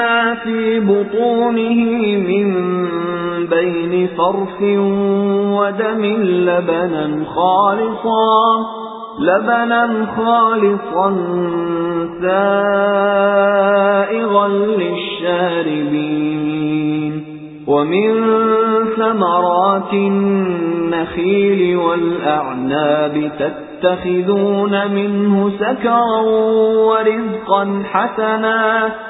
مما في بطونه من بين فرث ودم لبنا خالصا لبنا خالصا سائغا للشاربين. ومن ثمرات النخيل والأعناب تتخذون منه سكرا ورزقا حسنا